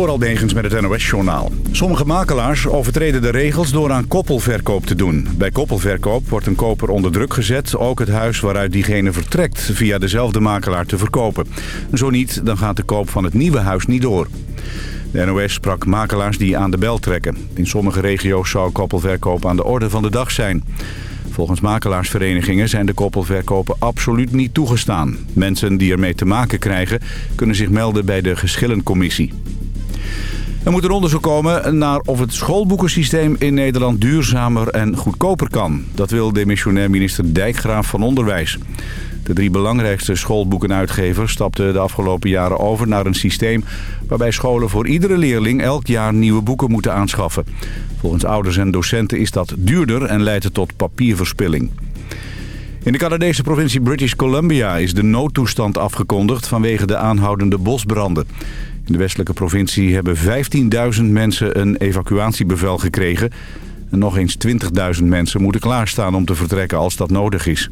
Door Albegens met het NOS-journaal. Sommige makelaars overtreden de regels door aan koppelverkoop te doen. Bij koppelverkoop wordt een koper onder druk gezet... ook het huis waaruit diegene vertrekt via dezelfde makelaar te verkopen. Zo niet, dan gaat de koop van het nieuwe huis niet door. De NOS sprak makelaars die aan de bel trekken. In sommige regio's zou koppelverkoop aan de orde van de dag zijn. Volgens makelaarsverenigingen zijn de koppelverkopen absoluut niet toegestaan. Mensen die ermee te maken krijgen kunnen zich melden bij de geschillencommissie. Er moet een onderzoek komen naar of het schoolboekensysteem in Nederland duurzamer en goedkoper kan. Dat wil demissionair minister Dijkgraaf van Onderwijs. De drie belangrijkste schoolboekenuitgevers stapten de afgelopen jaren over naar een systeem... waarbij scholen voor iedere leerling elk jaar nieuwe boeken moeten aanschaffen. Volgens ouders en docenten is dat duurder en leidt het tot papierverspilling. In de Canadese provincie British Columbia is de noodtoestand afgekondigd vanwege de aanhoudende bosbranden. In de westelijke provincie hebben 15.000 mensen een evacuatiebevel gekregen. En nog eens 20.000 mensen moeten klaarstaan om te vertrekken als dat nodig is.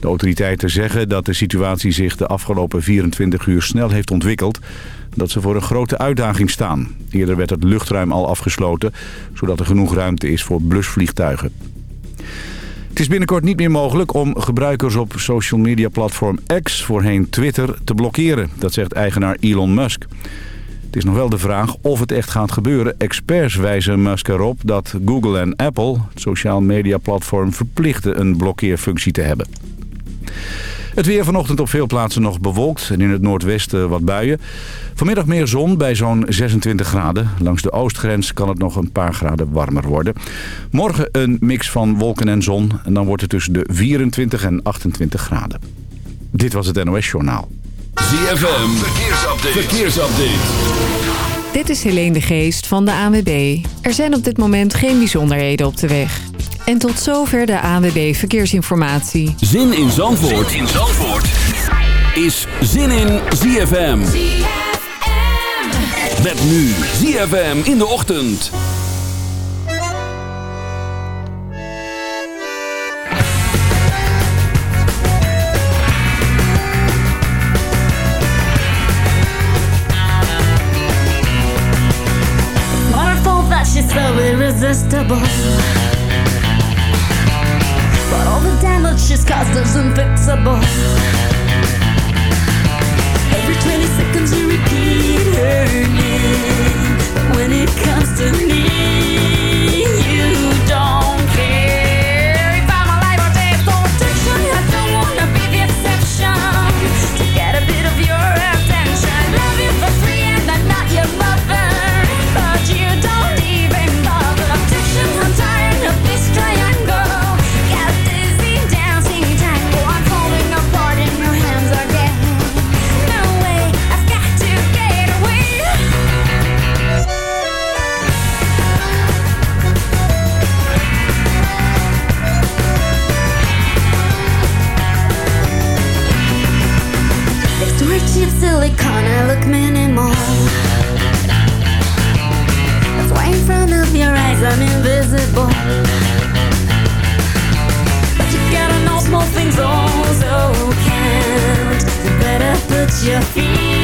De autoriteiten zeggen dat de situatie zich de afgelopen 24 uur snel heeft ontwikkeld. Dat ze voor een grote uitdaging staan. Eerder werd het luchtruim al afgesloten, zodat er genoeg ruimte is voor blusvliegtuigen. Het is binnenkort niet meer mogelijk om gebruikers op social media platform X, voorheen Twitter, te blokkeren. Dat zegt eigenaar Elon Musk. Het is nog wel de vraag of het echt gaat gebeuren. Experts wijzen Musk erop dat Google en Apple, het sociaal media platform, verplichten een blokkeerfunctie te hebben. Het weer vanochtend op veel plaatsen nog bewolkt en in het noordwesten wat buien. Vanmiddag meer zon bij zo'n 26 graden. Langs de oostgrens kan het nog een paar graden warmer worden. Morgen een mix van wolken en zon en dan wordt het tussen de 24 en 28 graden. Dit was het NOS Journaal. ZFM, verkeersupdate. verkeersupdate. Dit is Helene de Geest van de ANWB. Er zijn op dit moment geen bijzonderheden op de weg. En tot zover de ANWB Verkeersinformatie. Zin in Zandvoort, zin in Zandvoort. is Zin in ZFM. ZFM. Met nu ZFM in de ochtend. Waterfall that she's so irresistible. Damage she's caused is unfixable. Every 20 seconds you repeat her name. But when it comes to me, don't even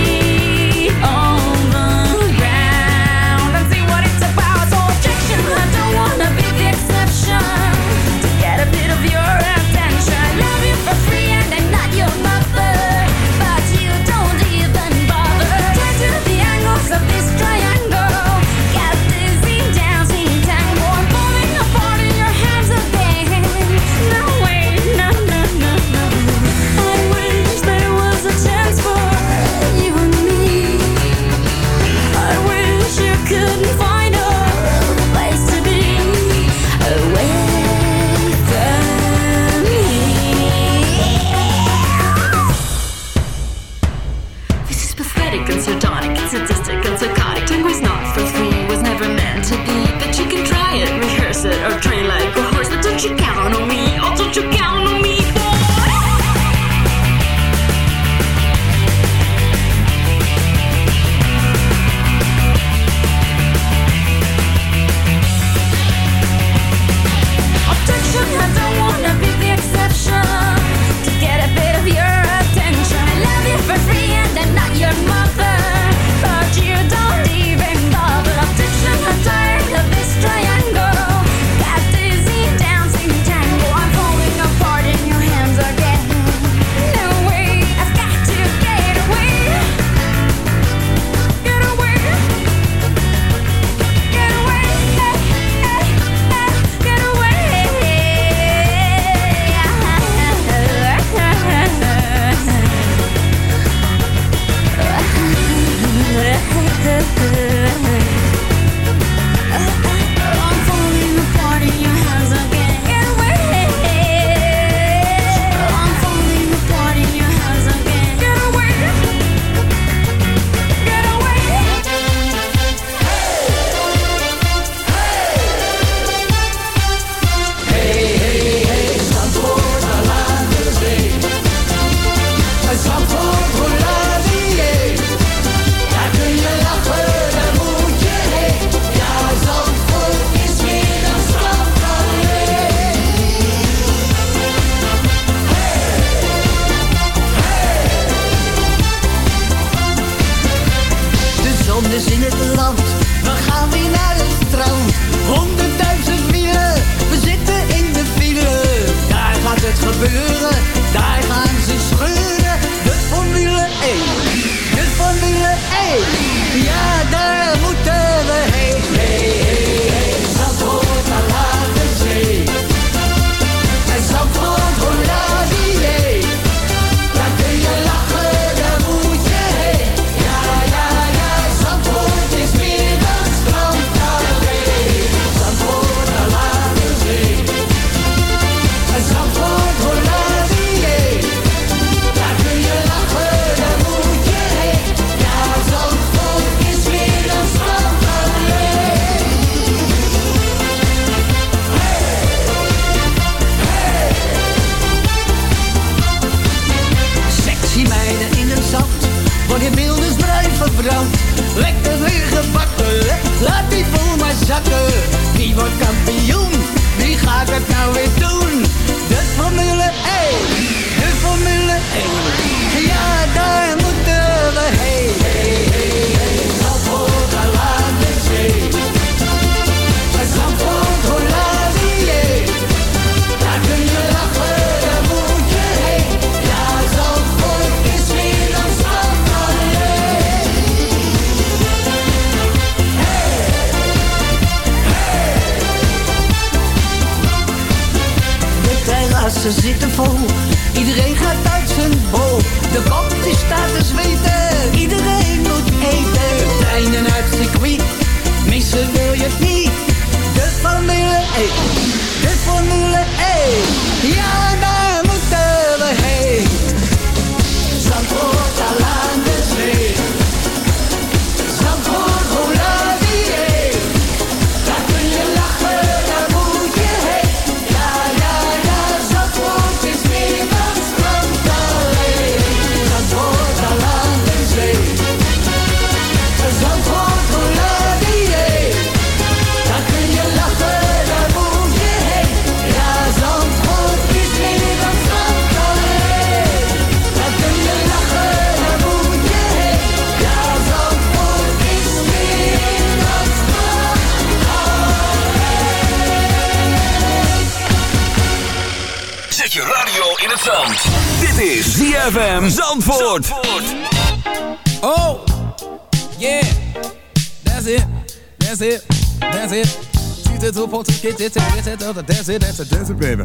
the get it, that's it, that's it, baby.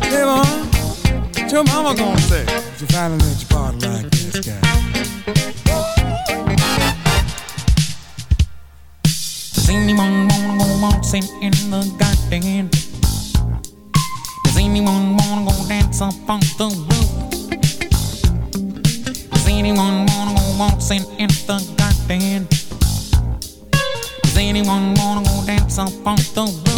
Hey, what your mama gonna say? This. Does anyone wanna go waltzing in the garden? Does anyone wanna go dance up on the roof? Does anyone wanna go waltzing in the garden? Anyone wanna go dance up on the roof?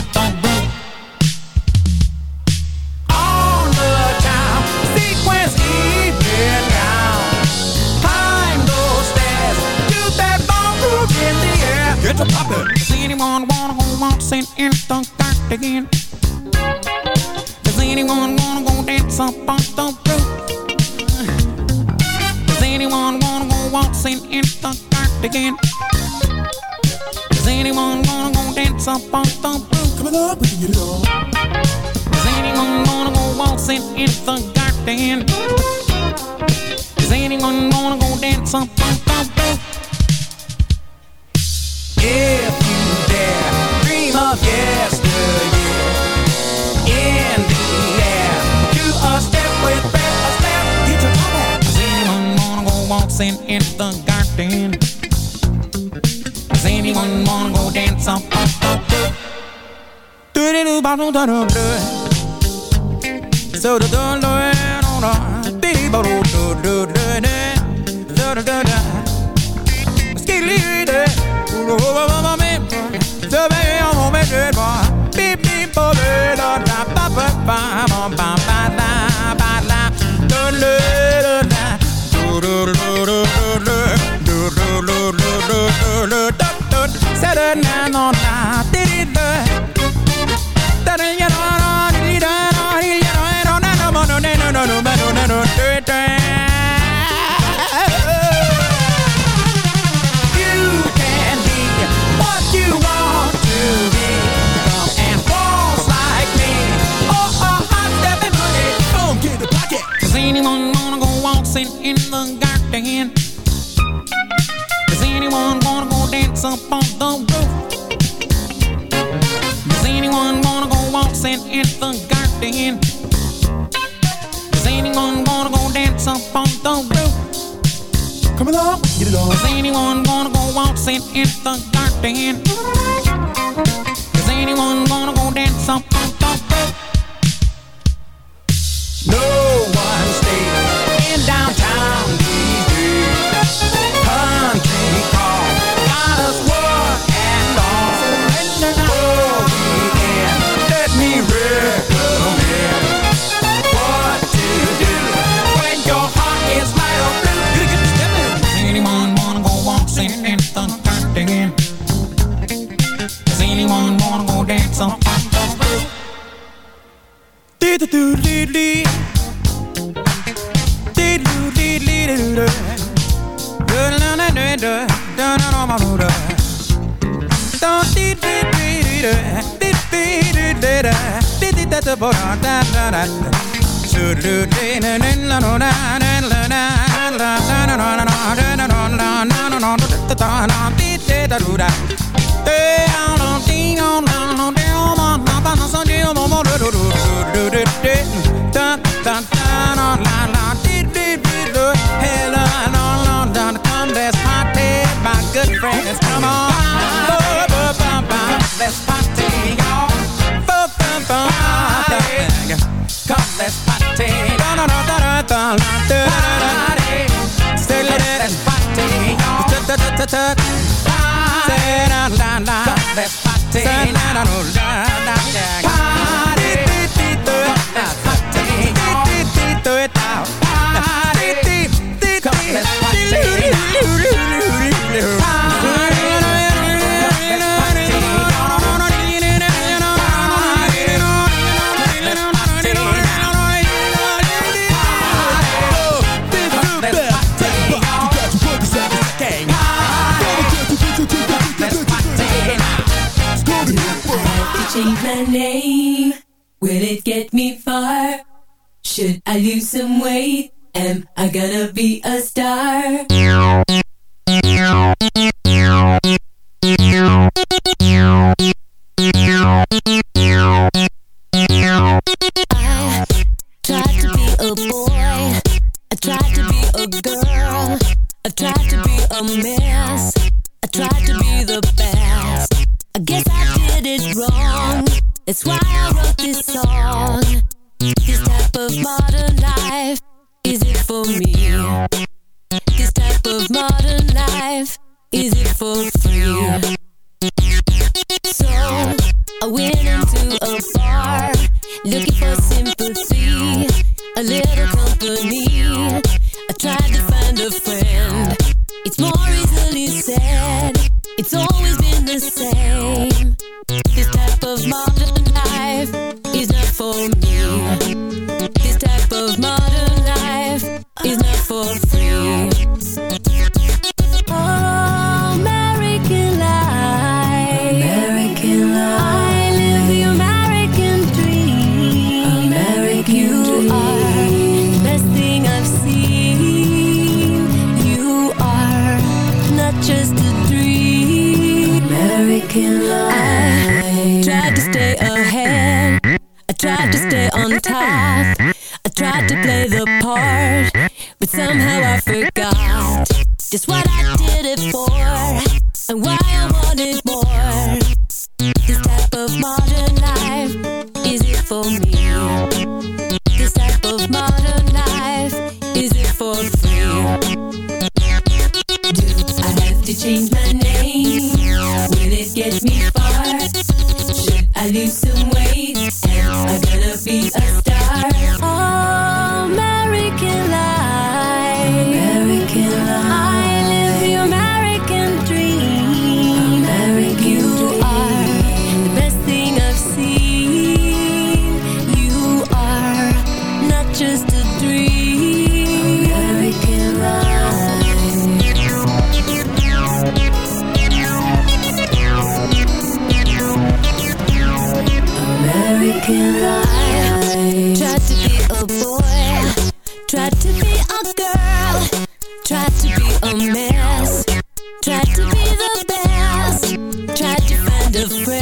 the garden? Does anyone wanna go dance up on the roof? Does anyone wanna go waltzing in the garden? Does anyone wanna go dance up on the roof? Coming up, we can get it on. Does anyone wanna go waltzing in the garden? Does anyone wanna go dance up on the roof? If Waltzing in the garden? Does anyone wanna go dance up on the roof? Do-do-do-ba-do-da-do-do. So the do do do do dee ba do do do do do do do do do do ba ba ba me so be on me Saturday night. dancing in the party. Say let it party. Say la la la. Let's party. Change my name. Will it get me far? Should I lose some weight? Am I gonna be a star? I tried to be a girl. I tried to be a man. That's why I wrote this song. This type of modern life is it for me? This type of modern life is it for free? So I went into a bar looking for sympathy, a little company. I tried to find a friend.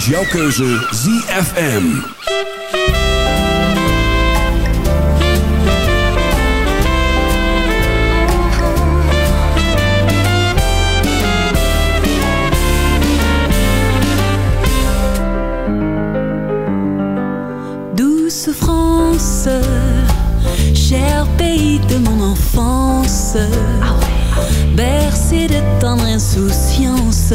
Is jouw keuze ZFM. Douce France, cher pays de mon enfance, bercé de tendre insouciance,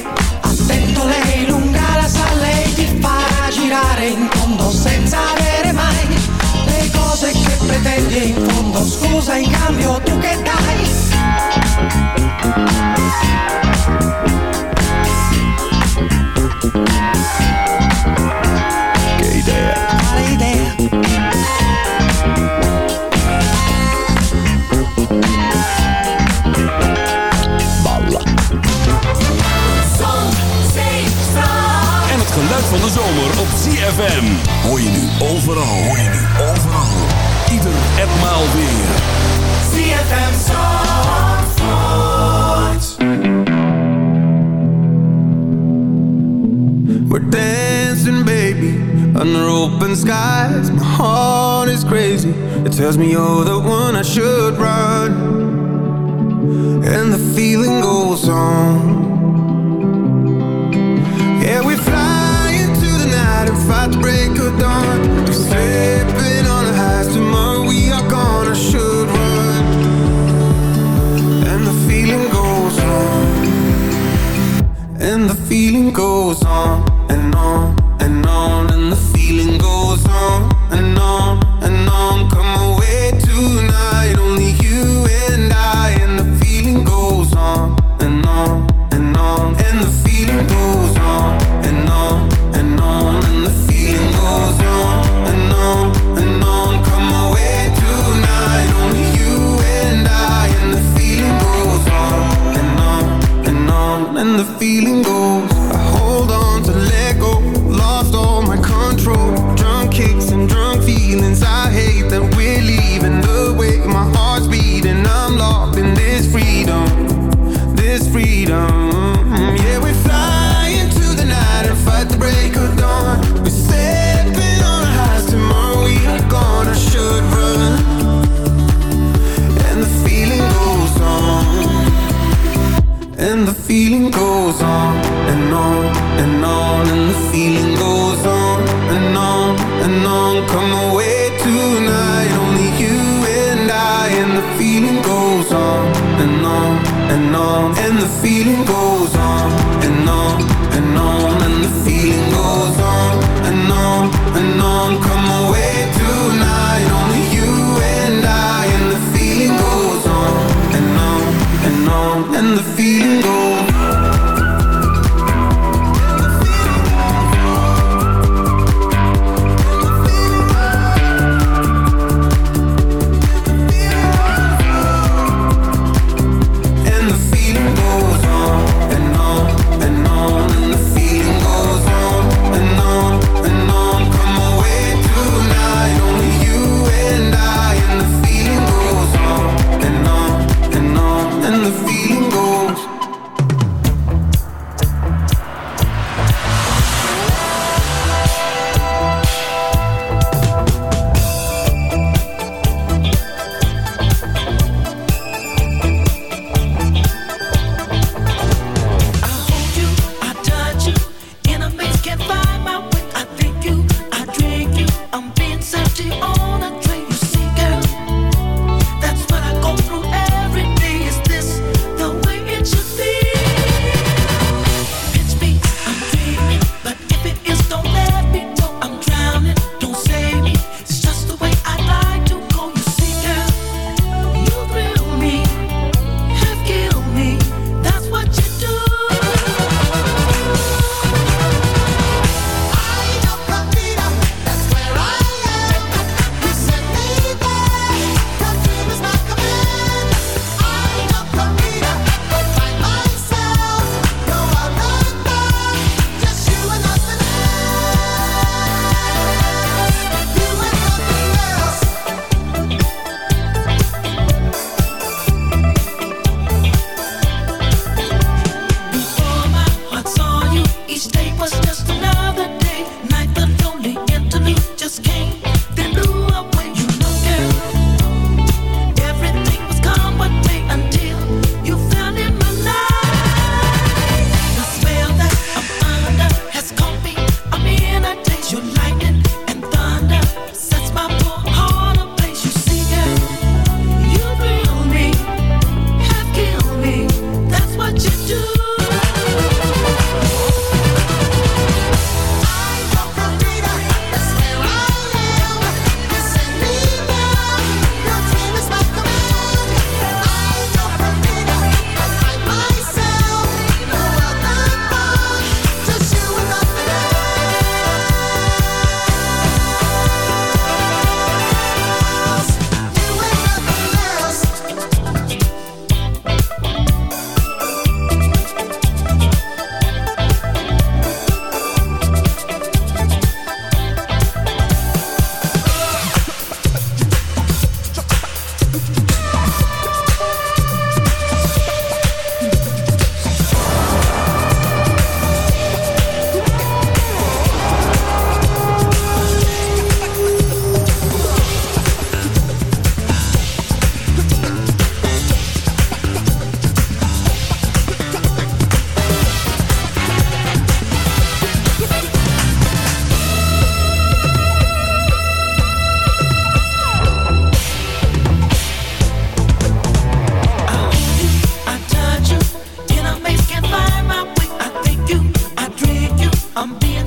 E in fondo scusa in cambio tu che dai Che idea, Quale idea? balla En het geluid van de zomer op ZFM. Hoor je nu overal. Hoor je nu overal. Ieder weer. ZFM Zandvoort We're dancing, baby, under open skies. My heart is crazy. It tells me you're the one I should run. Goes on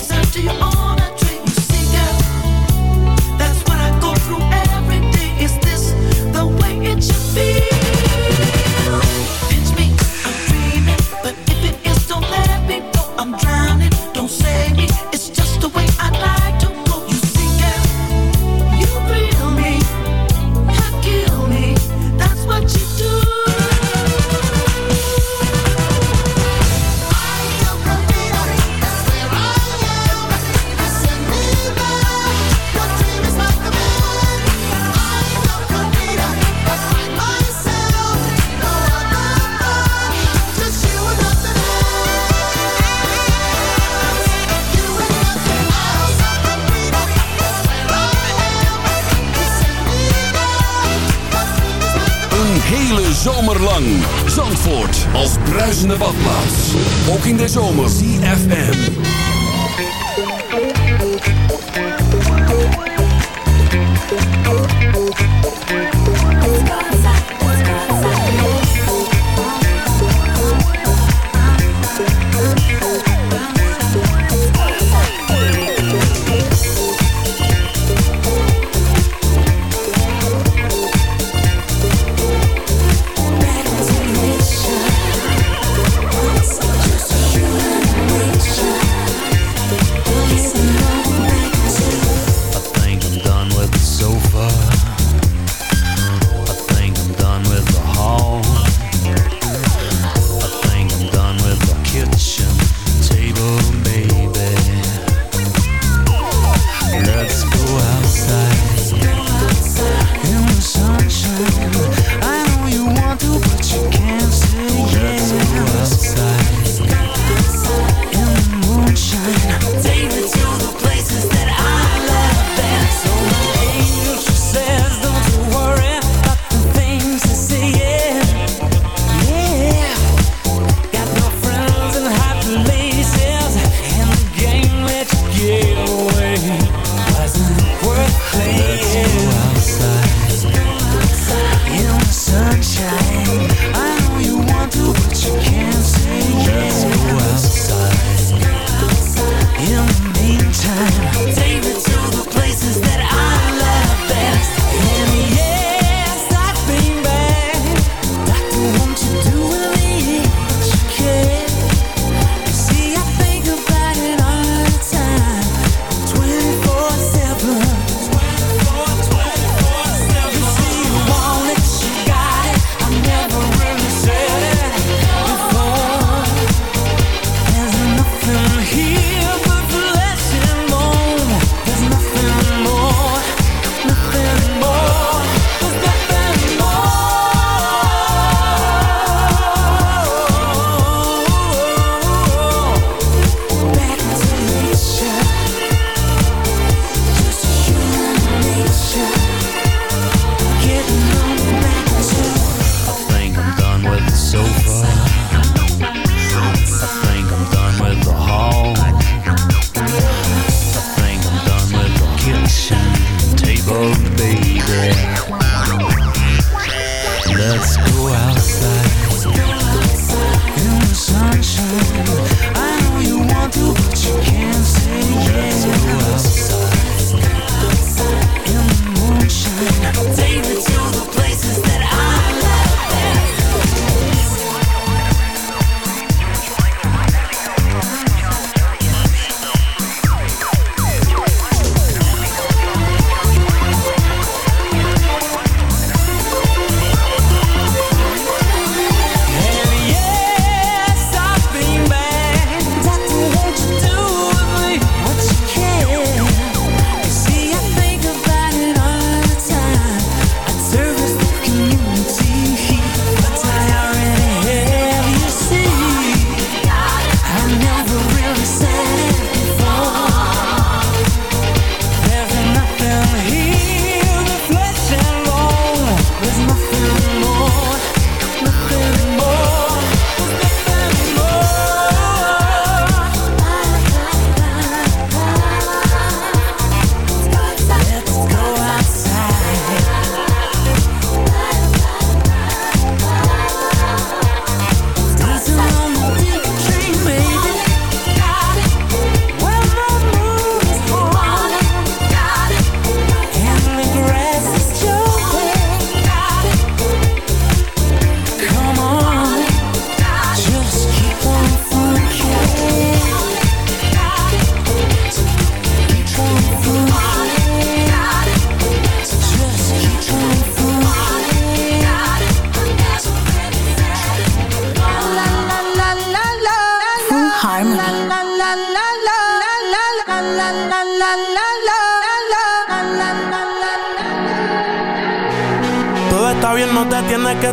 Search your own.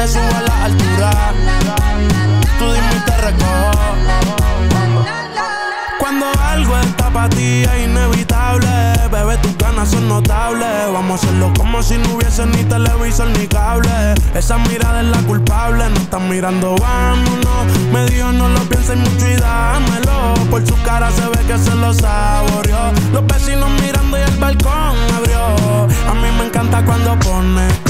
te subo a la altura. Tú dime y te. Cuando algo está para ti es inevitable, bebé, tus ganas son notables. Vamos a hacerlo como si no hubiese ni televisor ni cable. Esa mirada es la culpable, no están mirando, vámonos. Me dijo no lo pienses mucho y dámelo. Por su cara se ve que se lo saboreó. Los vecinos mirando y el balcón abrió. A mí me encanta cuando pone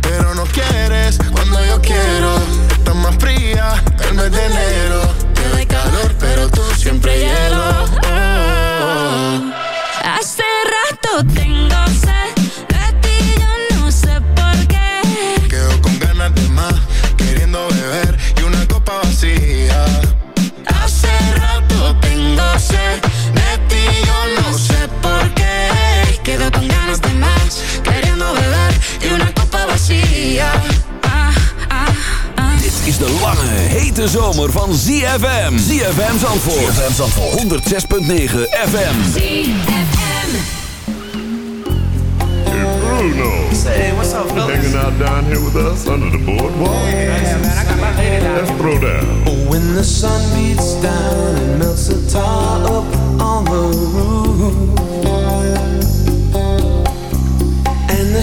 Pero no quieres cuando yo quiero. De zomer van ZFM. ZFM Zandvoort. ZFM Zandvoort. 106.9 FM. ZFM. Hey Bruno. Say, what's up, fellas? Hanging out down here with us under the boardwalk. Oh, yeah, man, I got my lady down. Let's throw down. Oh, when the sun beats down and melts the tar up on the. And the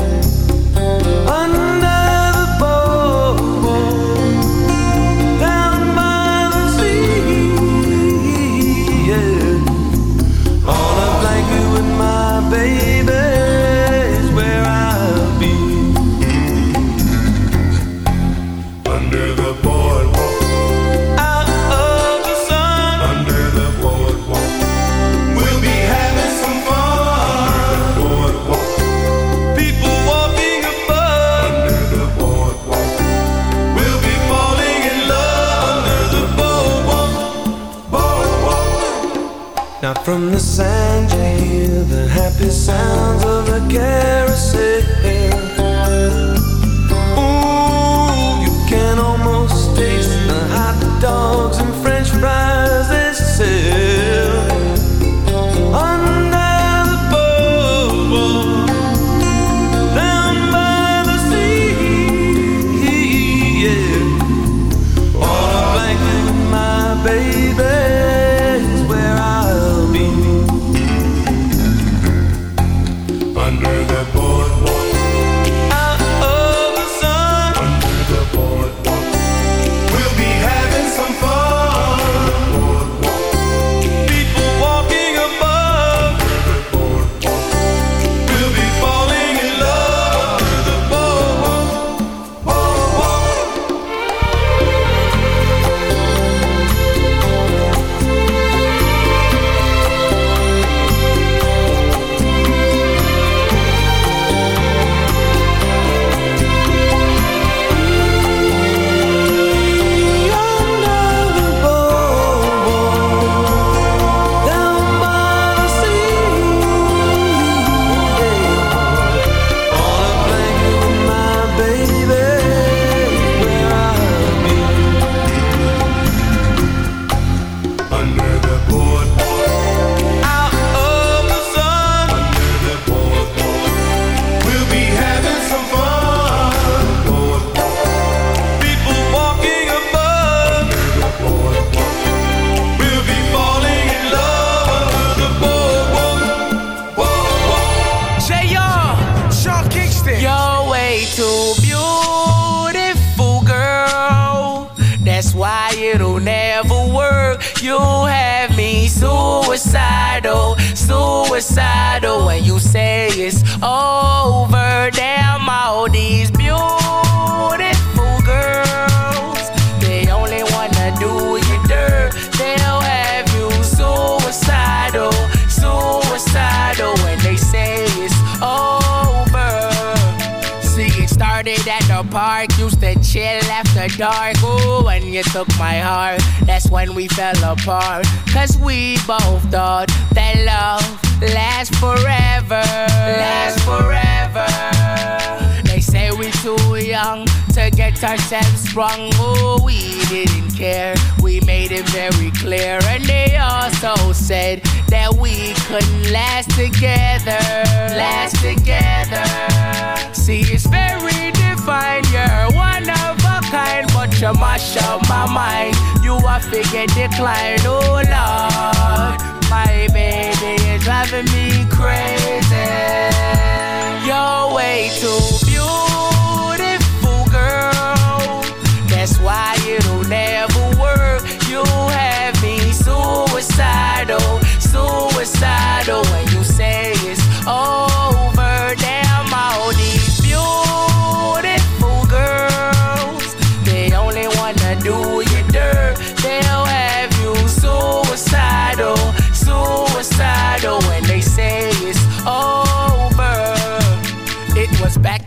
from the sand. You are figure decline. Oh, Lord. My baby is driving me crazy. You're way too beautiful,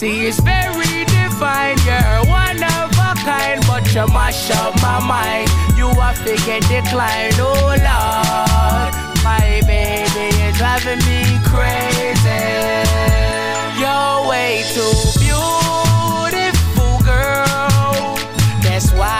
See, it's very defined. You're one of a kind, but you mash up my mind. You are figure decline, oh Lord. My baby is driving me crazy. You're way too beautiful, girl. That's why